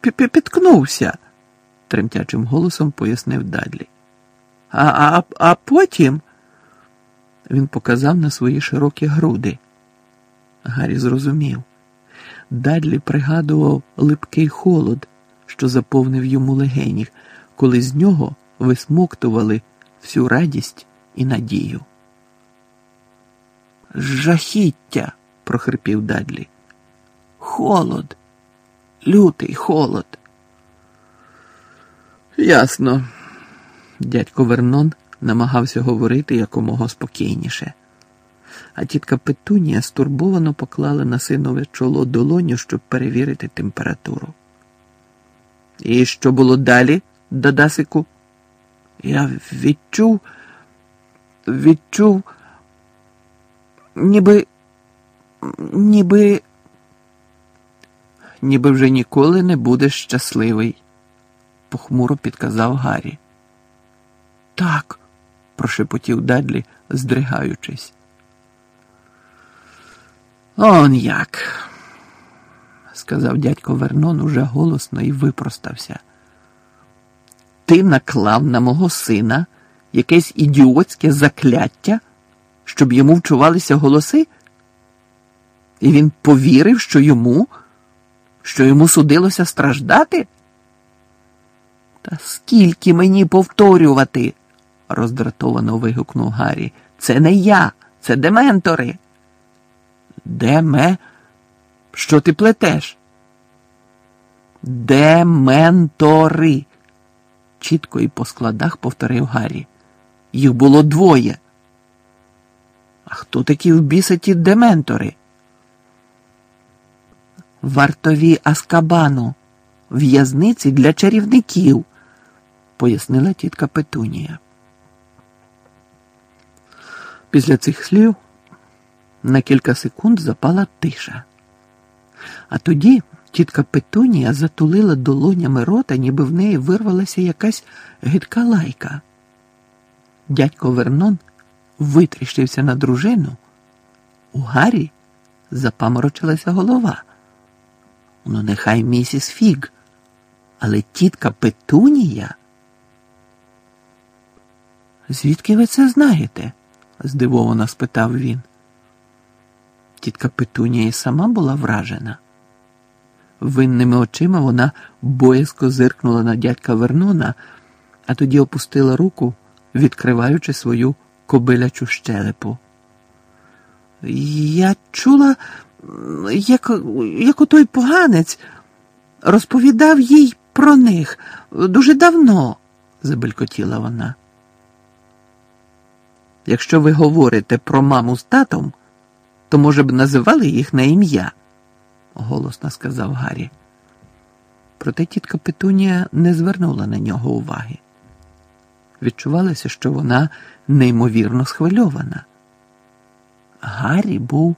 спіткнувся, тремтячим голосом пояснив Дадлі. А, а, а потім він показав на свої широкі груди. Гаррі зрозумів. Дадлі пригадував липкий холод, що заповнив йому легені, коли з нього висмоктували всю радість і надію. Жахіття, прохрипів Дадлі. Холод, лютий холод. Ясно. Дядько Вернон намагався говорити якомога спокійніше. А тітка Петунія стурбовано поклала на синове чоло долоню, щоб перевірити температуру. І що було далі, Дадасику? Я відчув, відчув, ніби, ніби, ніби вже ніколи не будеш щасливий, похмуро підказав Гаррі. Так, прошепотів Дадлі, здригаючись. Он як, сказав дядько Вернон уже голосно і випростався. Ти наклав на мого сина якесь ідіотське закляття, щоб йому вчувалися голоси? І він повірив, що йому, що йому судилося страждати? Та скільки мені повторювати? роздратовано вигукнув Гаррі. Це не я, це дементори. Деме? Що ти плетеш? Дементори, чітко і по складах повторив Гаррі. Їх було двоє. А хто такі в біса дементори? Вартові Аскабану, в'язниці для чарівників, пояснила тітка Петунія. Після цих слів на кілька секунд запала тиша. А тоді тітка Петунія затулила долонями рота, ніби в неї вирвалася якась гидка лайка. Дядько Вернон витріщився на дружину. У Гаррі запаморочилася голова. Ну, нехай місіс Фіг, але тітка Петунія. Звідки ви це знаєте? здивовано спитав він. Тітка Петунія сама була вражена. Винними очима вона боязко зиркнула на дядька Вернона, а тоді опустила руку, відкриваючи свою кобилячу щелепу. Я чула, як, як отой поганець розповідав їй про них дуже давно, забелькотіла вона. Якщо ви говорите про маму з татом, то, може б, називали їх на ім'я, голосно сказав Гаррі. Проте тітка Петунія не звернула на нього уваги. Відчувалося, що вона неймовірно схвильована. Гаррі був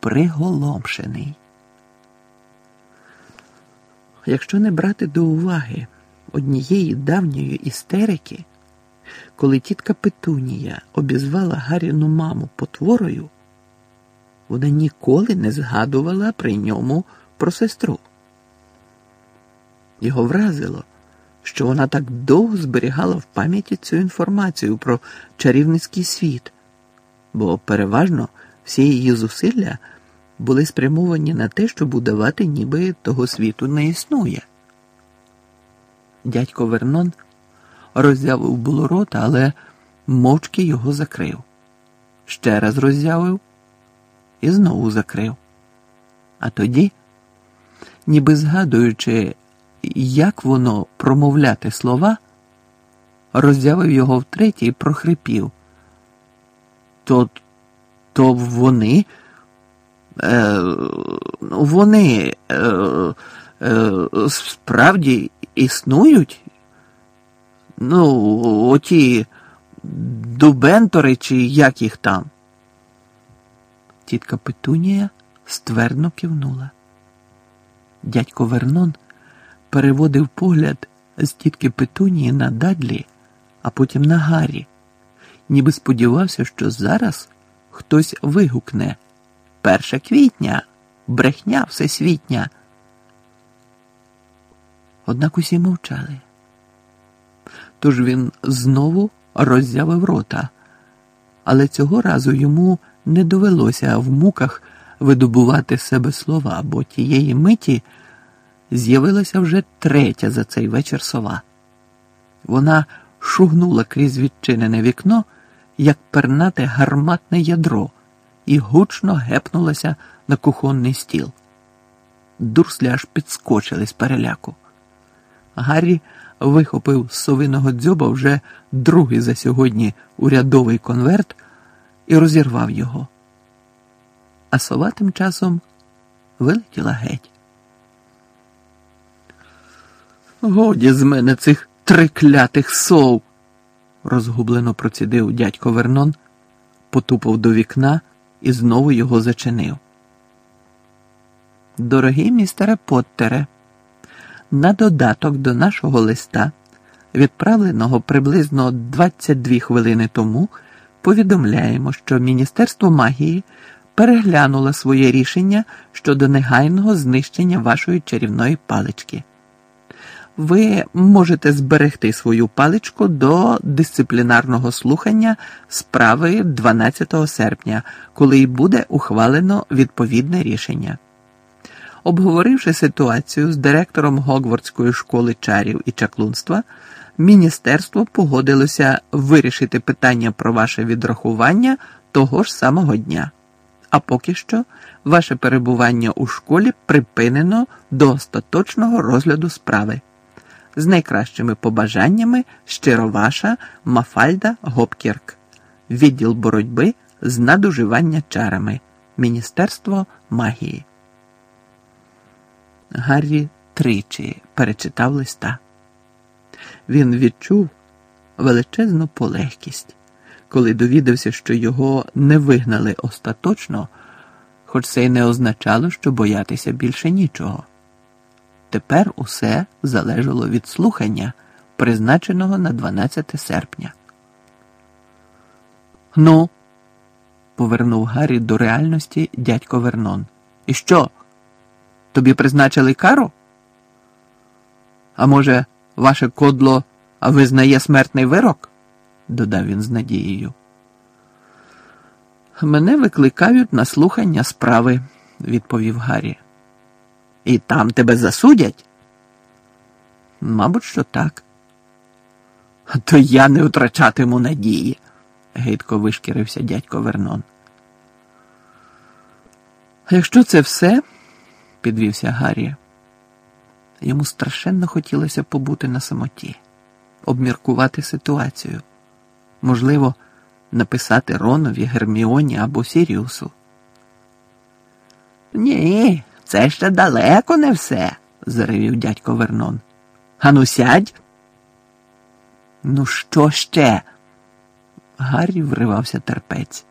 приголомшений. Якщо не брати до уваги однієї давньої істерики, коли тітка Петунія обізвала Гарріну маму потворою, вона ніколи не згадувала при ньому про сестру. Його вразило, що вона так довго зберігала в пам'яті цю інформацію про чарівницький світ, бо переважно всі її зусилля були спрямовані на те, щоб удавати, ніби того світу не існує. Дядько Вернон роззявив було рота, але мовчки його закрив. Ще раз роззявив і знову закрив. А тоді, ніби згадуючи, як воно промовляти слова, роззявив його втретє і прохрипів. То, то вони, е, вони е, е, справді існують? Ну, оті дубентори, чи як їх там? Тітка Петунія ствердно кивнула. Дядько Вернон переводив погляд з тітки Петунії на Дадлі, а потім на Гаррі, ніби сподівався, що зараз хтось вигукне Перше квітня, брехня всесвітня. Однак усі мовчали. Тож він знову роззявив рота, але цього разу йому не довелося в муках видобувати себе слова, бо тієї миті з'явилася вже третя за цей вечір сова. Вона шугнула крізь відчинене вікно, як пернате гарматне ядро, і гучно гепнулася на кухонний стіл. Дурслі аж підскочили з переляку. Гаррі вихопив з совиного дзьоба вже другий за сьогодні урядовий конверт і розірвав його. А сова тим часом вилетіла геть. Годі з мене цих триклятих сов, розгублено процідив дядько Вернон, потупав до вікна і знову його зачинив. Дорогий містере Поттере, на додаток до нашого листа, відправленого приблизно 22 хвилини тому, повідомляємо, що Міністерство магії переглянуло своє рішення щодо негайного знищення вашої чарівної палички. Ви можете зберегти свою паличку до дисциплінарного слухання справи 12 серпня, коли й буде ухвалено відповідне рішення. Обговоривши ситуацію з директором Гогвардської школи чарів і чаклунства, міністерство погодилося вирішити питання про ваше відрахування того ж самого дня. А поки що ваше перебування у школі припинено до остаточного розгляду справи. З найкращими побажаннями щиро ваша Мафальда Гопкірк, відділ боротьби з надуживання чарами, Міністерство магії. Гаррі тричі перечитав листа. Він відчув величезну полегкість, коли довідався, що його не вигнали остаточно, хоч це й не означало, що боятися більше нічого. Тепер усе залежало від слухання, призначеного на 12 серпня. Ну, повернув Гаррі до реальності дядько Вернон. І що? Тобі призначили кару? А може, ваше кодло визнає смертний вирок? додав він з надією. Мене викликають на слухання справи, відповів Гаррі. І там тебе засудять? Мабуть, що так. То я не втрачатиму надії, гидко вишкірився дядько Вернон. А якщо це все, підвівся Гаррі. Йому страшенно хотілося побути на самоті, обміркувати ситуацію, можливо, написати Ронові, Герміоні або Сіріусу. Ні, це ще далеко не все, заревів дядько Вернон. Ану сядь. Ну, що ще? Гаррі вривався терпець.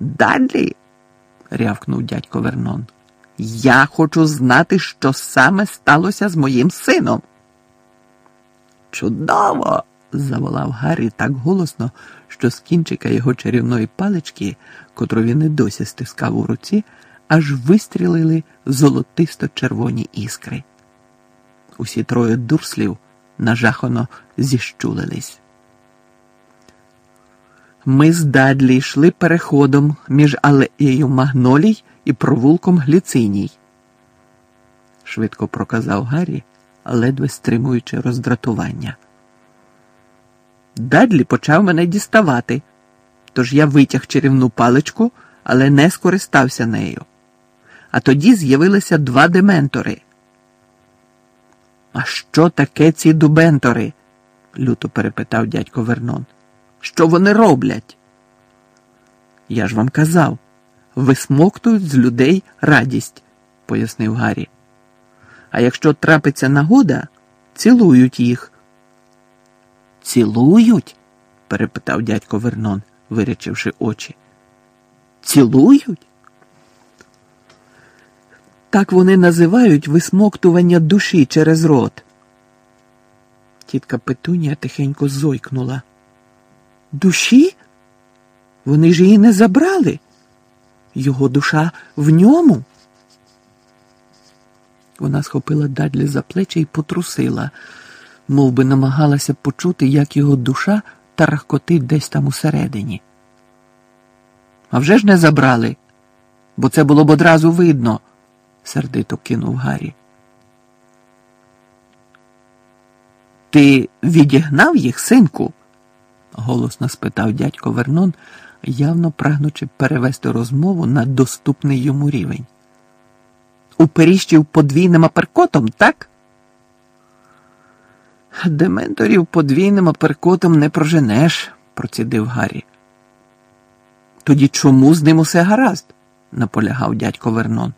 Далі, рявкнув дядько Вернон. Я хочу знати, що саме сталося з моїм сином. Чудово! заволав Гаррі так голосно, що з кінчика його чарівної палички, котру він і досі стискав у руці, аж вистрілили золотисто-червоні іскри. Усі троє дурслів нажахано зіщулились. Ми з Дадлі йшли переходом між алеєю магнолій і провулком гліциній, швидко проказав Гаррі, ледве стримуючи роздратування. Дадлі почав мене діставати, тож я витяг чарівну паличку, але не скористався нею. А тоді з'явилися два дементори. А що таке ці дубентори? люто перепитав дядько Вернон. Що вони роблять? Я ж вам казав, висмоктують з людей радість, пояснив Гаррі. А якщо трапиться нагода, цілують їх. Цілують? перепитав дядько Вернон, вирячивши очі. Цілують? Так вони називають висмоктування душі через рот. Тітка Петунія тихенько зойкнула. Душі? Вони ж її не забрали. Його душа в ньому. Вона схопила Дадлі за плечі і потрусила, мов би намагалася почути, як його душа тарахкотить десь там усередині. А вже ж не забрали, бо це було б одразу видно, сердито кинув Гаррі. Ти відігнав їх, синку? голосно спитав дядько Вернон, явно прагнучи перевести розмову на доступний йому рівень. Уперіщив подвійним аперкотом, так? Дементорів подвійним аперкотом не проженеш, процідив Гаррі. Тоді чому з ним усе гаразд? наполягав дядько Вернон.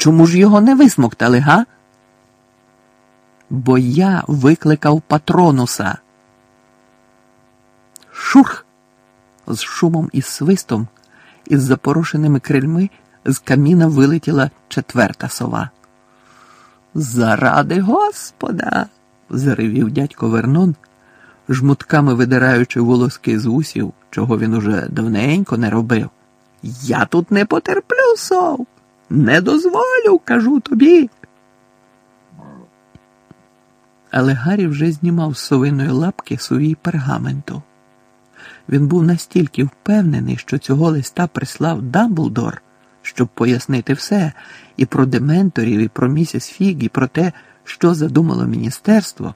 Чому ж його не висмоктали, га? Бо я викликав патронуса. Шурх! З шумом і свистом, із запорошеними крильми з каміна вилетіла четверта сова. Заради Господа! заривів дядько Вернон, жмутками видираючи волоски з усів, чого він уже давненько не робив. Я тут не потерплю сов, не дозволю, кажу тобі. Але Гаррі вже знімав з совиної лапки совій пергаменту. Він був настільки впевнений, що цього листа прислав Дамблдор, щоб пояснити все і про дементорів, і про місіс Фіг, і про те, що задумало міністерство,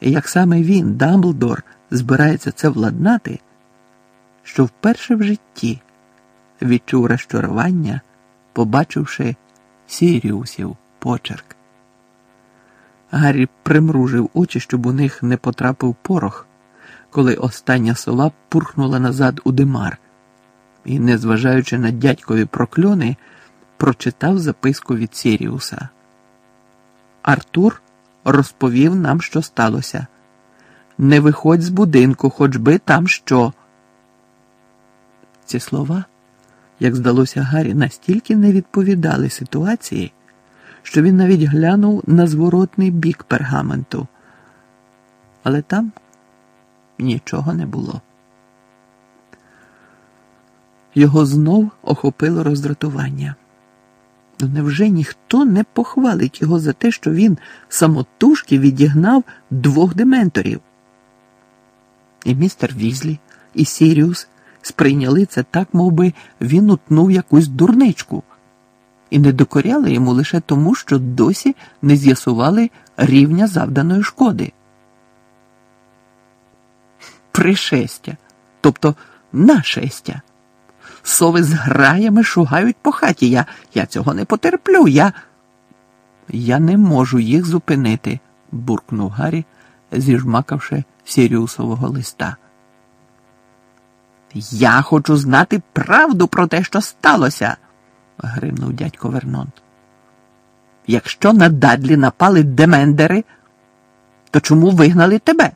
і як саме він, Дамблдор, збирається це владнати, що вперше в житті відчув розчарування, побачивши Сіріусів почерк. Гаррі примружив очі, щоб у них не потрапив порох, коли остання сова пурхнула назад у димар і, незважаючи на дядькові прокльони, прочитав записку від Сіріуса. Артур розповів нам, що сталося. Не виходь з будинку, хоч би там що. Ці слова, як здалося Гаррі, настільки не відповідали ситуації, що він навіть глянув на зворотний бік пергаменту. Але там нічого не було. Його знов охопило роздратування. Ну, невже ніхто не похвалить його за те, що він самотужки відігнав двох дементорів? І містер Візлі, і Сіріус сприйняли це так, мов би він утнув якусь дурничку, і не докоряли йому лише тому, що досі не з'ясували рівня завданої шкоди. Пришестя, тобто нашестя. Сови з граями шугають по хаті. Я я цього не потерплю. Я Я не можу їх зупинити, буркнув Гаррі, зіжмакавши Сіріусового листа. Я хочу знати правду про те, що сталося, гримнув дядько Вернон. Якщо на Дадлі напали демендери, то чому вигнали тебе?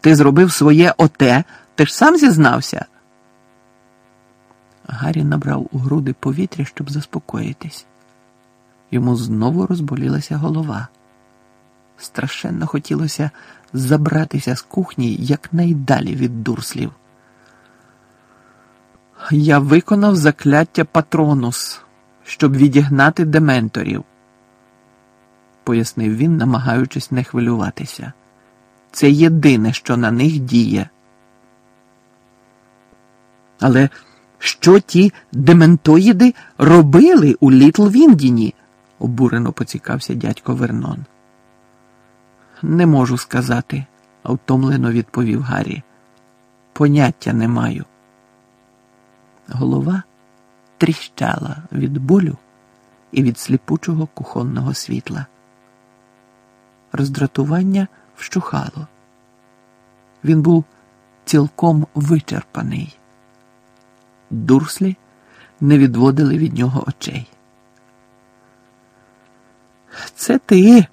Ти зробив своє оте, ти ж сам зізнався. Гаррі набрав у груди повітря, щоб заспокоїтись. Йому знову розболілася голова. Страшенно хотілося забратися з кухні якнайдалі від дурслів. Я виконав закляття патронус, щоб відігнати дементорів, пояснив він, намагаючись не хвилюватися. Це єдине, що на них діє. Але що ті дементоїди робили у Літл Віндіні? обурено поцікався дядько Вернон. Не можу сказати, втомлено відповів Гаррі. Поняття не маю. Голова тріщала від болю і від сліпучого кухонного світла. Роздратування вщухало. Він був цілком вичерпаний. Дурслі не відводили від нього очей. Це ти,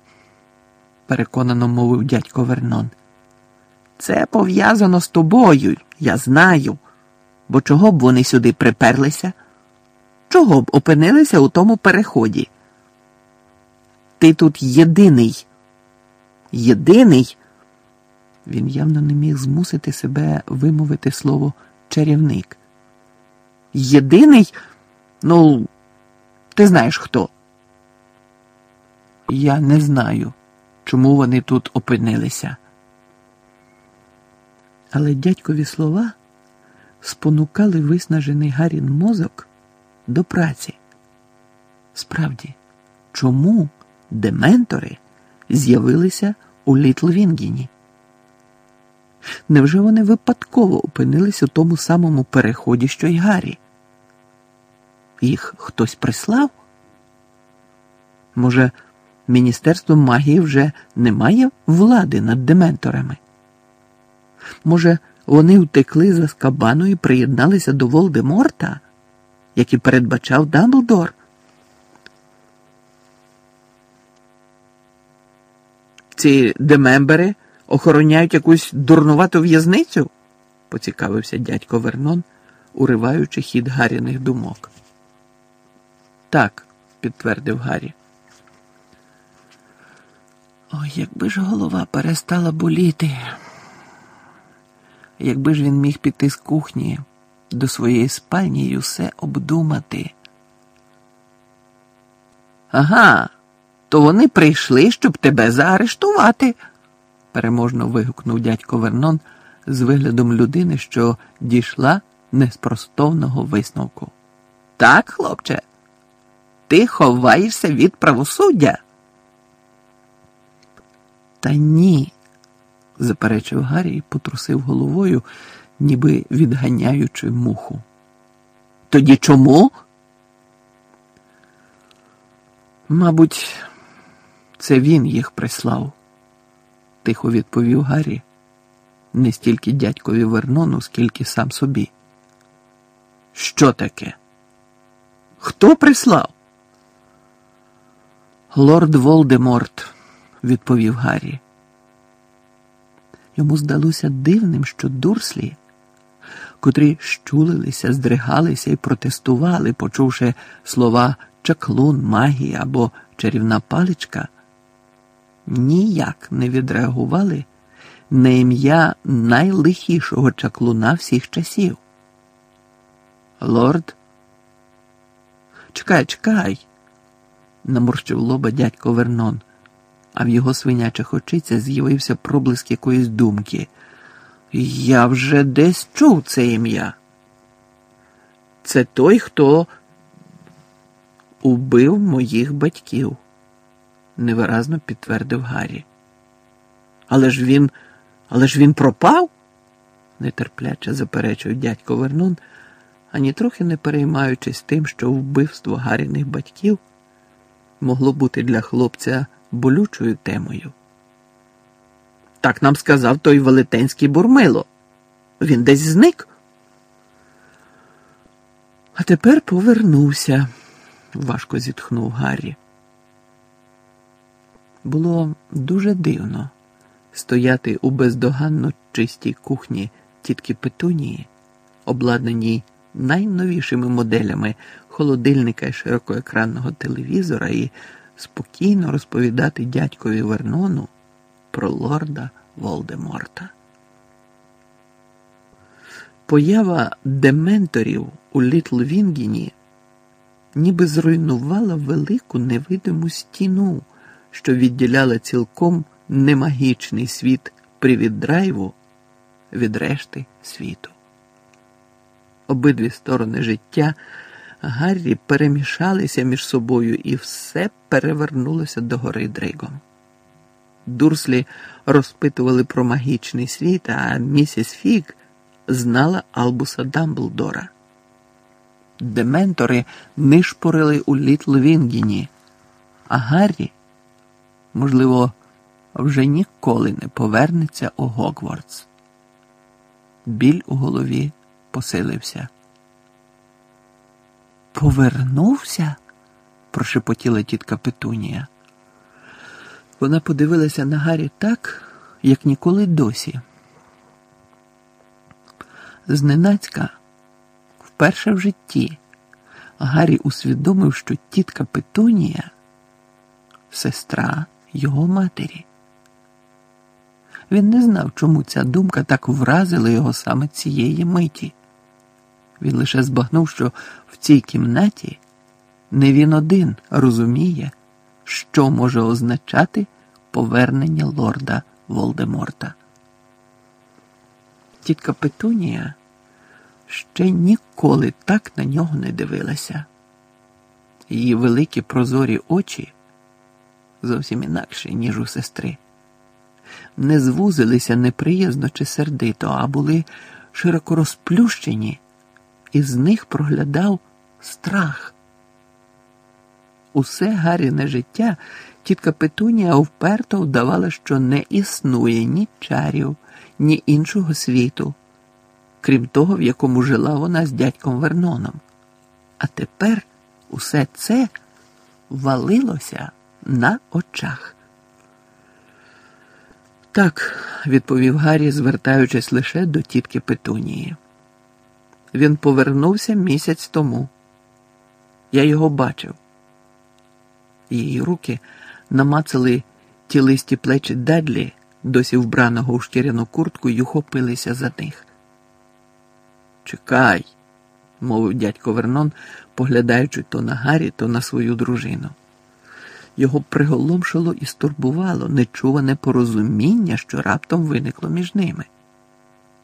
переконано мовив дядько Вернон. Це пов'язано з тобою, я знаю. Бо чого б вони сюди приперлися? Чого б опинилися у тому переході? Ти тут єдиний. Єдиний. Він явно не міг змусити себе вимовити слово чарівник. Єдиний, ну, ти знаєш хто. я не знаю, чому вони тут опинилися. Але дядькові слова спонукали виснажений Гарін мозок до праці. Справді, чому дементори з'явилися у Літлвінгіні? Невже вони випадково опинились у тому самому переході, що й Гаррі? Їх хтось прислав? Може, Міністерство магії вже не має влади над дементорами? Може, вони втекли за Скабану і приєдналися до Волдеморта, як і передбачав Дамблдор? Ці демембери охороняють якусь дурнувату в'язницю? поцікавився дядько Вернон, уриваючи хід Гаріних думок. Так, підтвердив Гаррі. Ой, якби ж голова перестала боліти. Якби ж він міг піти з кухні до своєї спальні і усе обдумати. Ага, то вони прийшли, щоб тебе заарештувати, переможно вигукнув дядько Вернон з виглядом людини, що дійшла неспростовного висновку. Так, хлопче, ти ховаєшся від правосуддя. Та ні, заперечив Гаррі і потрусив головою, ніби відганяючи муху. Тоді чому? Мабуть, це він їх прислав, тихо відповів Гаррі, не стільки дядькові Вернону, скільки сам собі. Що таке? Хто прислав? Лорд Волдеморт, відповів Гаррі. Йому здалося дивним, що дурслі, котрі щулилися, здригалися і протестували, почувши слова чаклун, магія або чарівна паличка, ніяк не відреагували на ім'я найлихішого чаклуна всіх часів. Лорд, чекай, чекай, наморщив лоба дядько Вернон а в його свинячих очицях з'явився проблиск якоїсь думки. Я вже десь чув це ім'я. Це той, хто убив моїх батьків, невиразно підтвердив Гаррі. Але ж він, але ж він пропав? нетерпляче заперечив дядько Вернон, ані трохи не переймаючись тим, що вбивство Гаріних батьків могло бути для хлопця болючою темою. Так нам сказав той велетенський бурмило. Він десь зник. А тепер повернувся, важко зітхнув Гаррі. Було дуже дивно стояти у бездоганно чистій кухні тітки Петунії, обладнаній найновішими моделями холодильника і широкоекранного телевізора і спокійно розповідати дядькові Вернону про лорда Волдеморта. Поява дементорів у Літл Вінгіні ніби зруйнувала велику невидиму стіну, що відділяла цілком немагічний світ привіддрайву від решти світу. Обидві сторони життя. Гаррі перемішалися між собою і все перевернулося догори дригом. Дурслі розпитували про магічний світ, а місіс Фіг знала Албуса Дамблдора. Дементори нишпорили у Літл Вінгіні, а Гаррі, можливо, вже ніколи не повернеться у Гогвардс. Біль у голові посилився. Повернувся? прошепотіла тітка Петунія. Вона подивилася на Гаррі так, як ніколи досі. Зненацька, вперше в житті, Гаррі усвідомив, що тітка Петунія сестра його матері. Він не знав, чому ця думка так вразила його саме цієї миті. Він лише збагнув, що в цій кімнаті не він один розуміє, що може означати повернення лорда Волдеморта. Тітка Петунія ще ніколи так на нього не дивилася. Її великі прозорі очі зовсім інакші, ніж у сестри, не звузилися неприязно чи сердито, а були широко розплющені, і з них проглядав страх. Усе Гаріне життя тітка Петунія вперто вдавала, що не існує ні чарів, ні іншого світу, крім того, в якому жила вона з дядьком Верноном. А тепер усе це валилося на очах. Так, відповів Гаррі, звертаючись лише до тітки Петунії. Він повернувся місяць тому. Я його бачив. Її руки намацали тілисті плечі Дадлі, досі вбраного у шкіряну куртку, й ухопилися за них. Чекай, мовив дядько Вернон, поглядаючи то на Гаррі, то на свою дружину. Його приголомшило і стурбувало нечуване порозуміння, що раптом виникло між ними.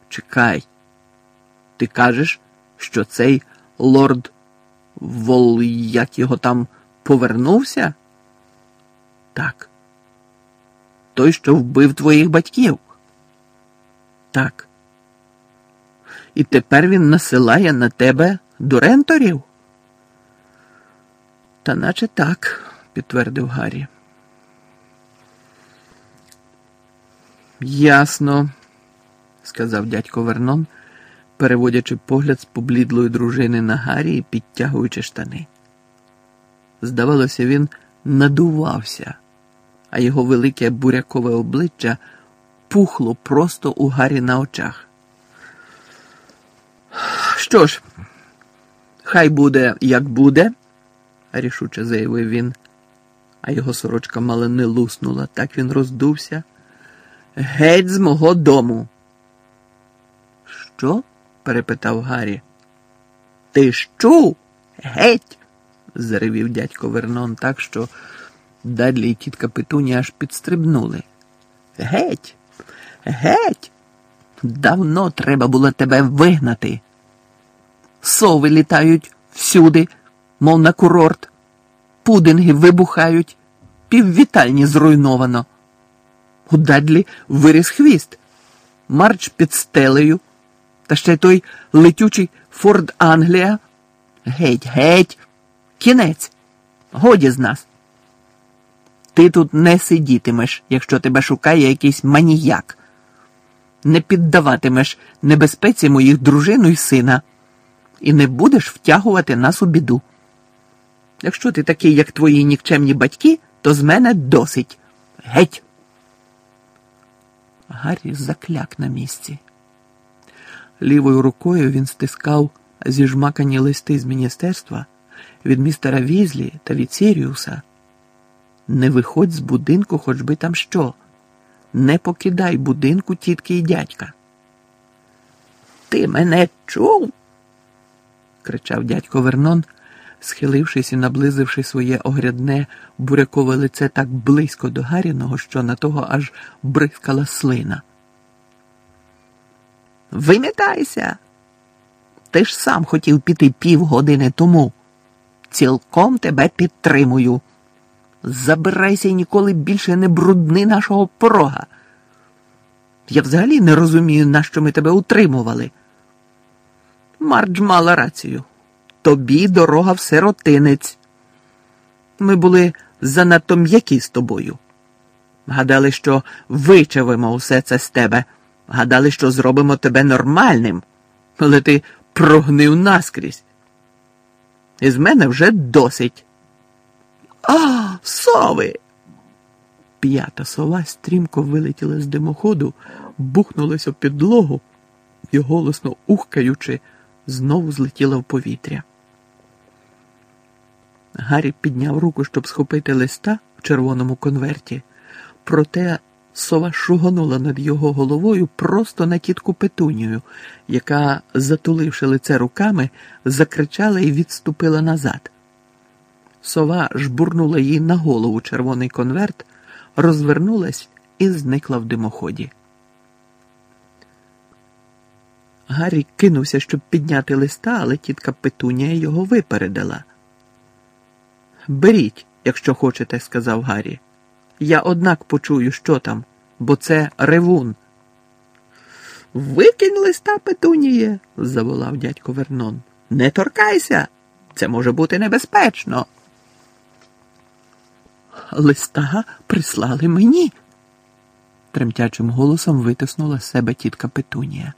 Чекай, ти кажеш, що цей лорд Вол, як його там повернувся? Так. Той, що вбив твоїх батьків? Так. І тепер він насилає на тебе дуренторів? Та наче так, підтвердив Гаррі. Ясно, сказав дядько Вернон, переводячи погляд з поблідлої дружини на Гаррі і підтягуючи штани. Здавалося, він надувався, а його велике бурякове обличчя пухло просто у Гаррі на очах. Що ж, хай буде, як буде, рішуче заявив він, а його сорочка мало не луснула, так він роздувся. Геть з мого дому. Що? Перепитав Гаррі. Ти що? Геть? заревів дядько Вернон так, що Дадлі і тітка Петуні аж підстрибнули. Геть, геть. Давно треба було тебе вигнати. Сови літають всюди, мов на курорт, пудинги вибухають, піввітальні зруйновано. У Дадлі виріс хвіст, марч під стелею, та ще той летючий Форд Англія. Геть, геть, кінець, годі з нас. Ти тут не сидітимеш, якщо тебе шукає якийсь маніяк. Не піддаватимеш небезпеці моїх дружину і сина, і не будеш втягувати нас у біду. Якщо ти такий, як твої нікчемні батьки, то з мене досить. Геть. Гаррі закляк на місці. Лівою рукою він стискав зіжмакані листи з міністерства від містера Візлі та від Сіріуса. Не виходь з будинку, хоч би там що. Не покидай будинку тітки і дядька. Ти мене чув? кричав дядько Вернон, схилившись і наблизивши своє огрядне бурякове лице так близько до Гаріного, що на того аж бризкала слина. Вимітайся. Ти ж сам хотів піти півгодини тому. Цілком тебе підтримую. Забирайся і ніколи більше не брудни нашого порога. Я взагалі не розумію, нащо ми тебе утримували. Мардж мала рацію. Тобі дорога в сиротинець. Ми були занадто м'які з тобою. Гадали, що вичавимо усе це з тебе. Гадали, що зробимо тебе нормальним, але ти прогнив наскрізь. Із мене вже досить. А, сови! П'ята сова стрімко вилетіла з димоходу, бухнулася в підлогу і, голосно ухкаючи, знову злетіла в повітря. Гаррі підняв руку, щоб схопити листа в червоному конверті, проте сова шуганула над його головою просто на тітку Петунію, яка, затуливши лице руками, закричала і відступила назад. Сова жбурнула їй на голову червоний конверт, розвернулась і зникла в димоході. Гаррі кинувся, щоб підняти листа, але тітка Петунія його випередила. Беріть, якщо хочете, сказав Гаррі. Я однак почую, що там, бо це ревун. Викинь листа Петуніє, заволав дядько Вернон. Не торкайся, це може бути небезпечно. Листа прислали мені, тремтячим голосом витиснула з себе тітка Петунія.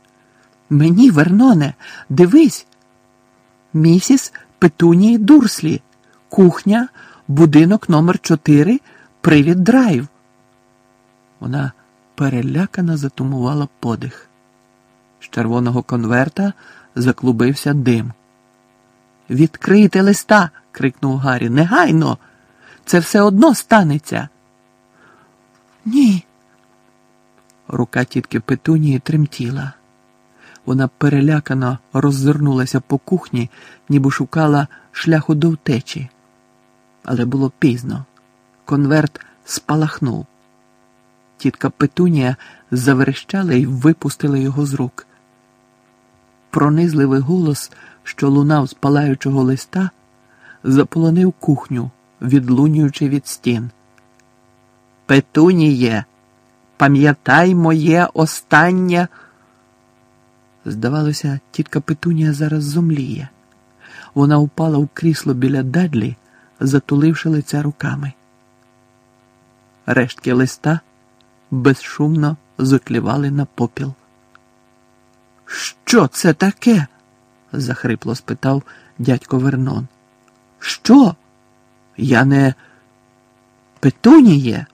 Мені, Верноне, дивись. Місіс Петунії Дурслі, кухня, будинок номер 4 привід драйв. Вона перелякано затумувала подих. З червоного конверта заклубився дим. Відкрийте листа. крикнув Гаррі. Негайно. Це все одно станеться. Ні. Рука тітки Петунії тремтіла. Вона перелякано роззирнулася по кухні, ніби шукала шляху до втечі. Але було пізно. Конверт спалахнув. Тітка Петунія заверещала і випустила його з рук. Пронизливий голос, що лунав з палаючого листа, заполонив кухню, відлунюючи від стін. Петуніє, пам'ятай моє останнє. Здавалося, тітка Петунія зараз зомліє. Вона упала в крісло біля Дадлі, затуливши лиця руками. Рештки листа безшумно зотлівали на попіл. Що це таке? захрипло спитав дядько Вернон. Що? Я не Петуніє?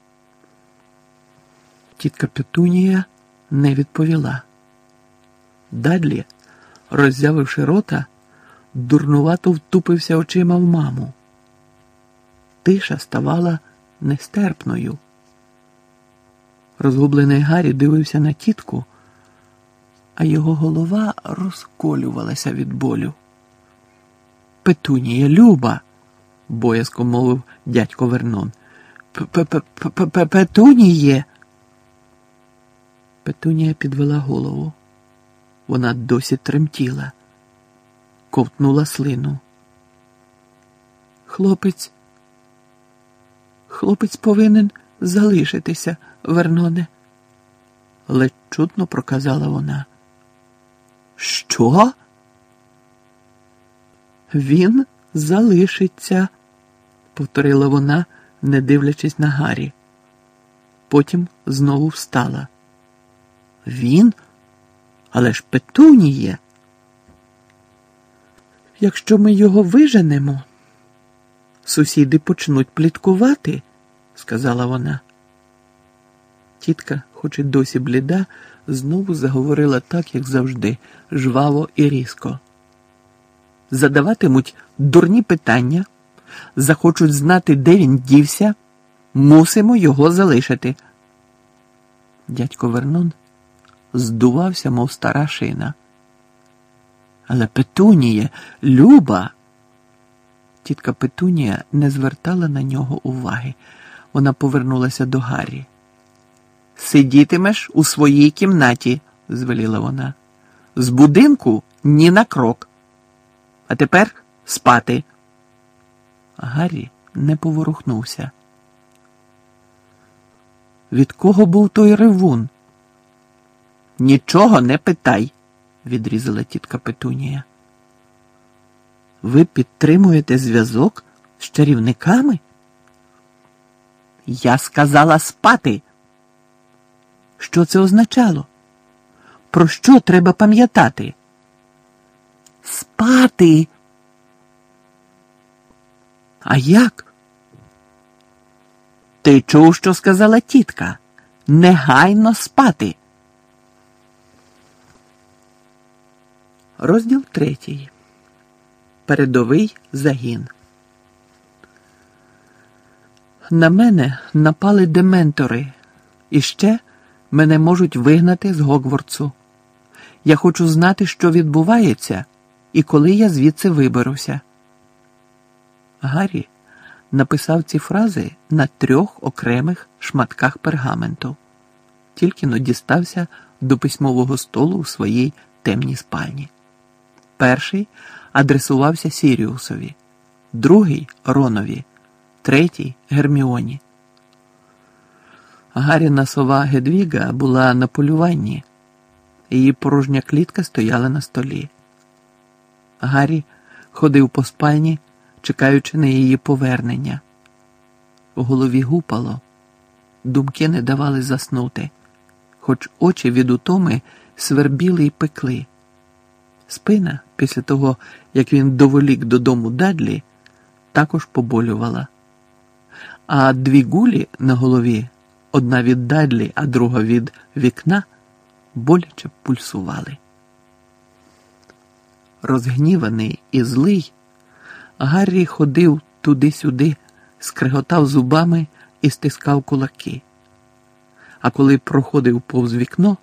Тітка Петунія не відповіла. Дадлі, роззявивши рота, дурнувато втупився очима в маму. Тиша ставала нестерпною. Розгублений Гаррі дивився на тітку, а його голова розколювалася від болю. Петунія, Люба, боязко мовив дядько Вернон. Петуніє. Петунія підвела голову. Вона досі тремтіла, ковтнула слину. Хлопець, хлопець повинен залишитися, Верноне, ледь чутно проказала вона. Що? Він залишиться, повторила вона, не дивлячись на Гаррі. Потім знову встала. Він? Але ж петуніє. Якщо ми його виженемо, сусіди почнуть пліткувати, сказала вона. Тітка, хоч і досі бліда, знову заговорила так, як завжди, жваво і різко. Задаватимуть дурні питання, захочуть знати, де він дівся, мусимо його залишити. Дядько Вернон здувався, мов стара шина. Але Петуніє, Люба. Тітка Петунія не звертала на нього уваги. Вона повернулася до Гаррі. Сидітимеш у своїй кімнаті, звеліла вона. З будинку ні на крок. А тепер спати. Гаррі не поворухнувся. Від кого був той ревун? Нічого не питай, відрізала тітка Петунія. Ви підтримуєте зв'язок з чарівниками? Я сказала спати. Що це означало? Про що треба пам'ятати? Спати. А як? Ти чув, що сказала тітка? Негайно спати. Розділ третій. Передовий загін. На мене напали дементори. І ще мене можуть вигнати з Гогворцу. Я хочу знати, що відбувається і коли я звідси виберуся. Гаррі написав ці фрази на трьох окремих шматках пергаменту, тільки но дістався до письмового столу у своїй темній спальні. Перший адресувався Сіріусові, другий Ронові, третій Герміоні. Гаріна сова Гедвіга була на полюванні, її порожня клітка стояла на столі. Гаррі ходив по спальні, чекаючи на її повернення. У голові гупало, думки не давали заснути, хоч очі від утоми свербіли й пекли. Спина, після того, як він доволік додому Дадлі, також поболювала. А дві гулі на голові, одна від Дадлі, а друга від вікна, боляче пульсували. Розгніваний і злий, Гаррі ходив туди-сюди, скриготав зубами і стискав кулаки. А коли проходив повз вікно,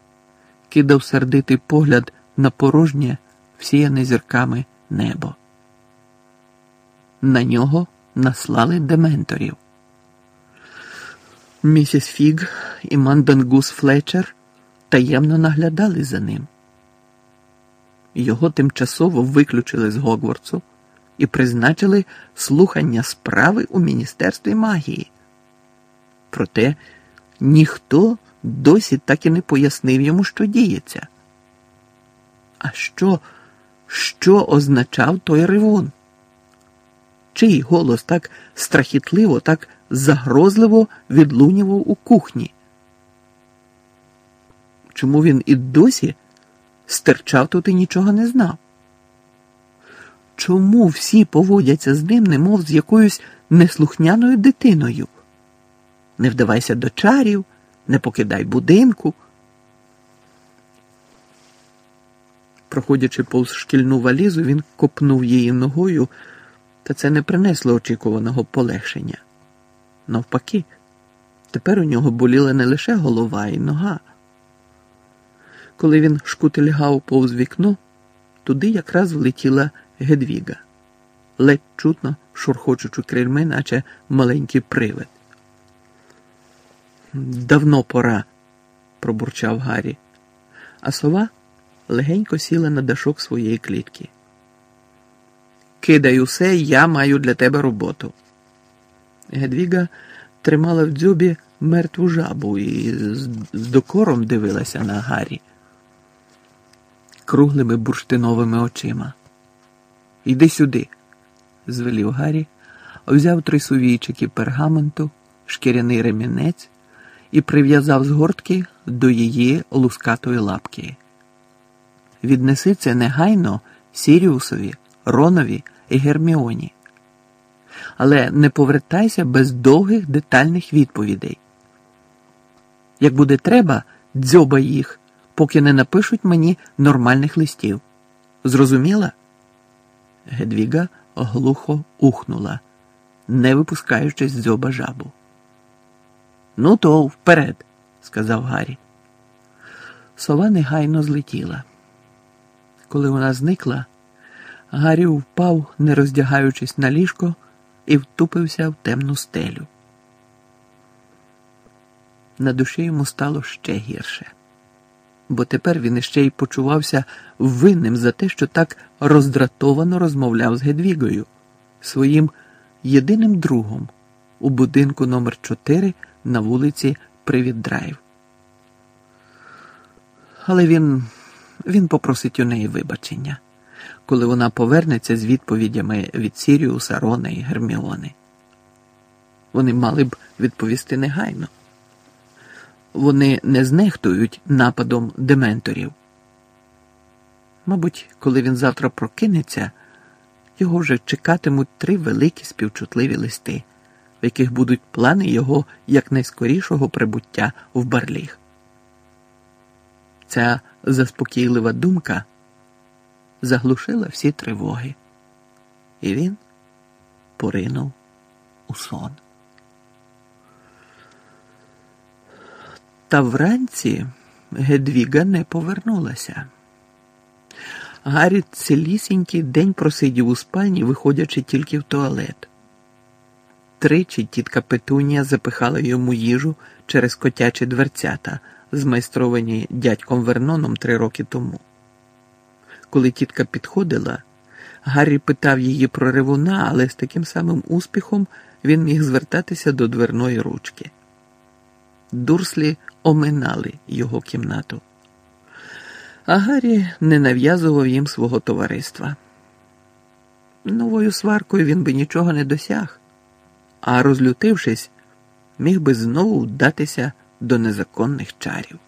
кидав сердитий погляд на порожнє, всіяне зірками небо. На нього наслали дементорів. Місіс Фіг і Мандангус Флетчер таємно наглядали за ним. Його тимчасово виключили з Гогвартсу і призначили слухання справи у Міністерстві магії. Проте ніхто досі так і не пояснив йому, що діється. А що, що означав той ревун? Чий голос так страхітливо, так загрозливо відлунював у кухні? Чому він і досі стирчав тут і нічого не знав? Чому всі поводяться з ним, немов з якоюсь неслухняною дитиною? Не вдавайся до чарів, не покидай будинку. Проходячи повз шкільну валізу, він копнув її ногою, та це не принесло очікуваного полегшення. Навпаки, тепер у нього боліла не лише голова і нога. Коли він шкутильгав повз вікно, туди якраз влетіла Гедвіга, ледь чутно шурхочучи крильми, наче маленький привид. Давно пора, пробурчав Гаррі, а сова легенько сіла на дашок своєї клітки. Кидай усе, я маю для тебе роботу. Гедвіга тримала в дзьобі мертву жабу і з докором дивилася на Гаррі круглими бурштиновими очима. Йди сюди, звелів Гаррі, взяв три сувійчики пергаменту, шкіряний ремінець і прив'язав згортки до її лускатої лапки. Віднеси це негайно Сіріусові, Ронові і Герміоні. Але не повертайся без довгих детальних відповідей. Як буде треба, дзьобай їх, поки не напишуть мені нормальних листів. Зрозуміла? Гедвіга глухо ухнула, не випускаючи з дзьоба жабу. Ну, то вперед, сказав Гаррі. Сова негайно злетіла. Коли вона зникла, Гаррі впав, не роздягаючись на ліжко, і втупився в темну стелю. На душі йому стало ще гірше бо тепер він іще й почувався винним за те, що так роздратовано розмовляв з Гедвігою, своїм єдиним другом у будинку номер 4 на вулиці Привід Драйв. Але він, він попросить у неї вибачення, коли вона повернеться з відповідями від Сіріуса, Рона і Герміони. Вони мали б відповісти негайно вони не знехтують нападом дементорів. Мабуть, коли він завтра прокинеться, його вже чекатимуть три великі співчутливі листи, в яких будуть плани його якнайскорішого прибуття в барліг. Ця заспокійлива думка заглушила всі тривоги, і він поринув у сон. Та вранці Гедвіга не повернулася. Гаррі цілісінький день просидів у спальні, виходячи тільки в туалет. Тричі тітка Петунія запихала йому їжу через котячі дверцята, змайстровані дядьком Верноном три роки тому. Коли тітка підходила, Гаррі питав її про ревуна, але з таким самим успіхом він міг звертатися до дверної ручки. Дурслі оминали його кімнату. А Гаррі не нав'язував їм свого товариства. Новою сваркою він би нічого не досяг, а розлютившись, міг би знову вдатися до незаконних чарів.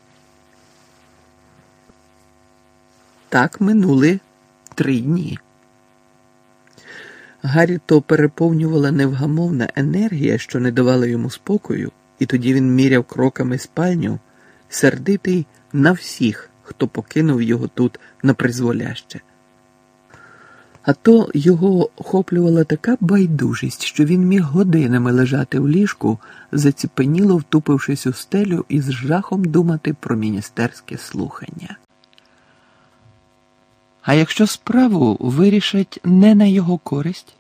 Так минули три дні. Гаррі то переповнювала невгамовна енергія, що не давала йому спокою, і тоді він міряв кроками спальню, сердитий на всіх, хто покинув його тут на призволяще. А то його охоплювала така байдужість, що він міг годинами лежати в ліжку, заціпеніло втупившись у стелю і з жахом думати про міністерське слухання. А якщо справу вирішать не на його користь,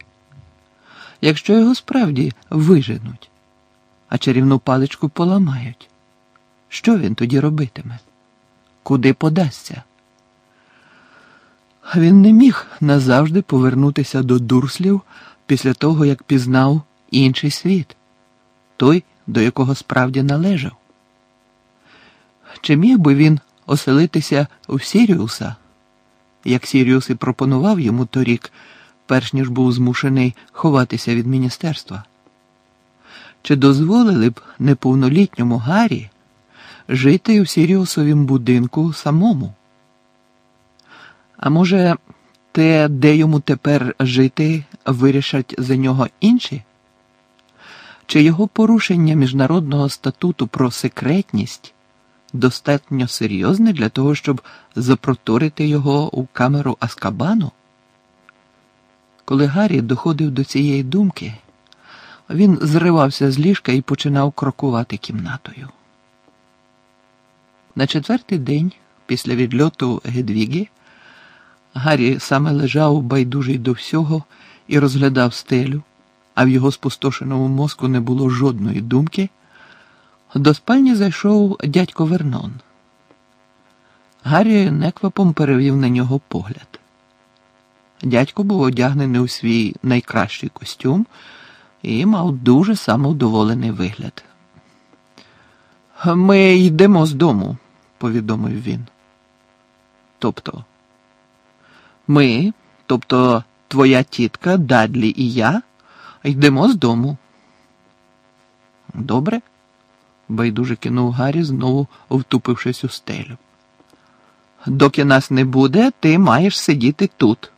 якщо його справді виженуть, а чарівну паличку поламають, що він тоді робитиме? Куди подасться? Він не міг назавжди повернутися до дурслів після того, як пізнав інший світ, той, до якого справді належав. Чи міг би він оселитися у Сіріуса, як Сіріус і пропонував йому торік, перш ніж був змушений ховатися від міністерства? Чи дозволили б неповнолітньому Гаррі жити у Сіріусовім будинку самому? А може, те, де йому тепер жити, вирішать за нього інші? Чи його порушення міжнародного статуту про секретність достатньо серйозне для того, щоб запроторити його у камеру Аскабану? Коли Гаррі доходив до цієї думки, він зривався з ліжка і починав крокувати кімнатою. На четвертий день після відльоту Гедвіги Гаррі саме лежав байдужий до всього і розглядав стелю, а в його спустошеному мозку не було жодної думки. До спальні зайшов дядько Вернон. Гаррі неквапом перевів на нього погляд. Дядько був одягнений у свій найкращий костюм і мав дуже самовдоволений вигляд. Ми йдемо з дому, повідомив він. Тобто. Ми, тобто твоя тітка, Дадлі і я, йдемо з дому. Добре? Байдуже кинув Гаррі, знову втупившись у стелю. Доки нас не буде, ти маєш сидіти тут.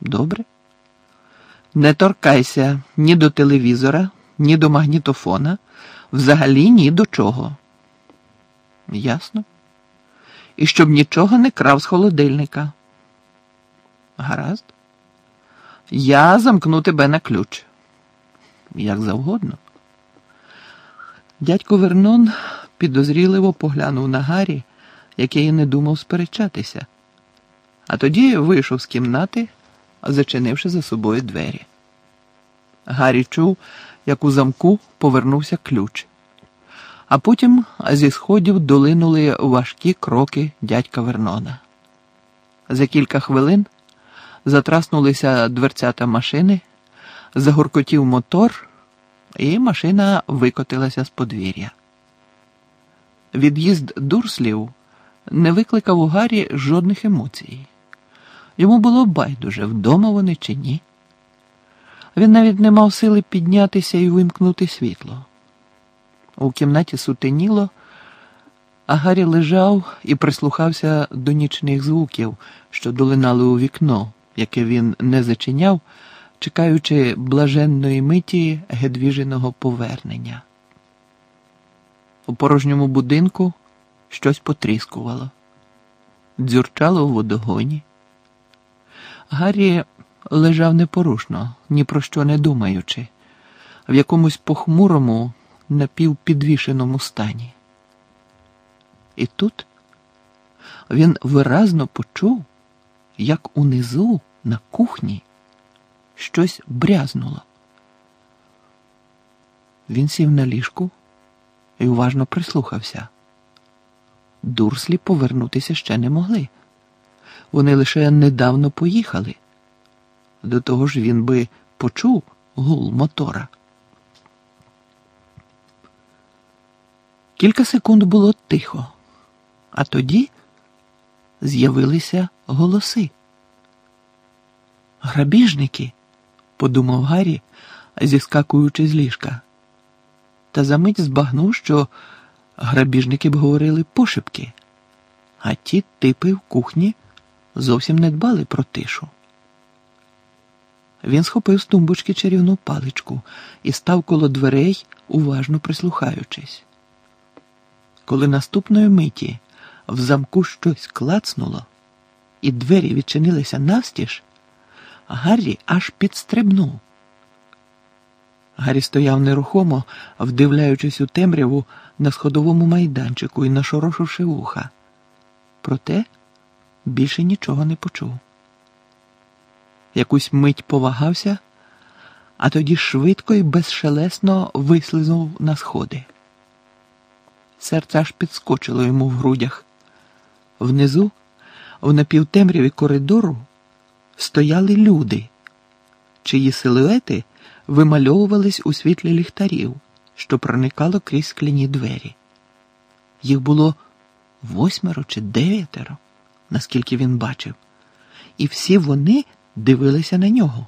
Добре? Не торкайся ні до телевізора, ні до магнітофона, взагалі ні до чого. Ясно? І щоб нічого не крав з холодильника. Гаразд? Я замкну тебе на ключ. Як завгодно. Дядько Вернон підозріливо поглянув на Гаррі, який не думав сперечатися, а тоді вийшов з кімнати, зачинивши за собою двері. Гаррі чув, як у замку повернувся ключ, а потім зі сходів долинули важкі кроки дядька Вернона. За кілька хвилин затраснулися дверцята машини, загоркотів мотор, і машина викотилася з подвір'я. Від'їзд дурслів не викликав у Гаррі жодних емоцій. Йому було байдуже, вдома вони чи ні. Він навіть не мав сили піднятися і вимкнути світло. У кімнаті сутеніло, а Гаррі лежав і прислухався до нічних звуків, що долинали у вікно яке він не зачиняв, чекаючи блаженної миті гедвіженого повернення. У порожньому будинку щось потріскувало, дзюрчало в водогоні. Гаррі лежав непорушно, ні про що не думаючи, в якомусь похмурому, напівпідвішеному стані. І тут він виразно почув як унизу на кухні щось брязнуло. Він сів на ліжку і уважно прислухався. Дурслі повернутися ще не могли. Вони лише недавно поїхали. До того ж він би почув гул мотора. Кілька секунд було тихо, а тоді з'явилися голоси. Грабіжники, подумав Гаррі, зіскакуючи з ліжка. Та за мить збагнув, що грабіжники б говорили пошепки, а ті типи в кухні зовсім не дбали про тишу. Він схопив з тумбочки чарівну паличку і став коло дверей, уважно прислухаючись. Коли наступної миті в замку щось клацнуло, і двері відчинилися навстіж, Гаррі аж підстрибнув. Гаррі стояв нерухомо, вдивляючись у темряву на сходовому майданчику і нашорошивши вуха. Проте більше нічого не почув. Якусь мить повагався, а тоді швидко і безшелесно вислизнув на сходи. Серце аж підскочило йому в грудях. Внизу, в напівтемряві коридору, стояли люди, чиї силуети вимальовувались у світлі ліхтарів, що проникало крізь скляні двері. Їх було восьмеро чи дев'ятеро, наскільки він бачив, і всі вони дивилися на нього.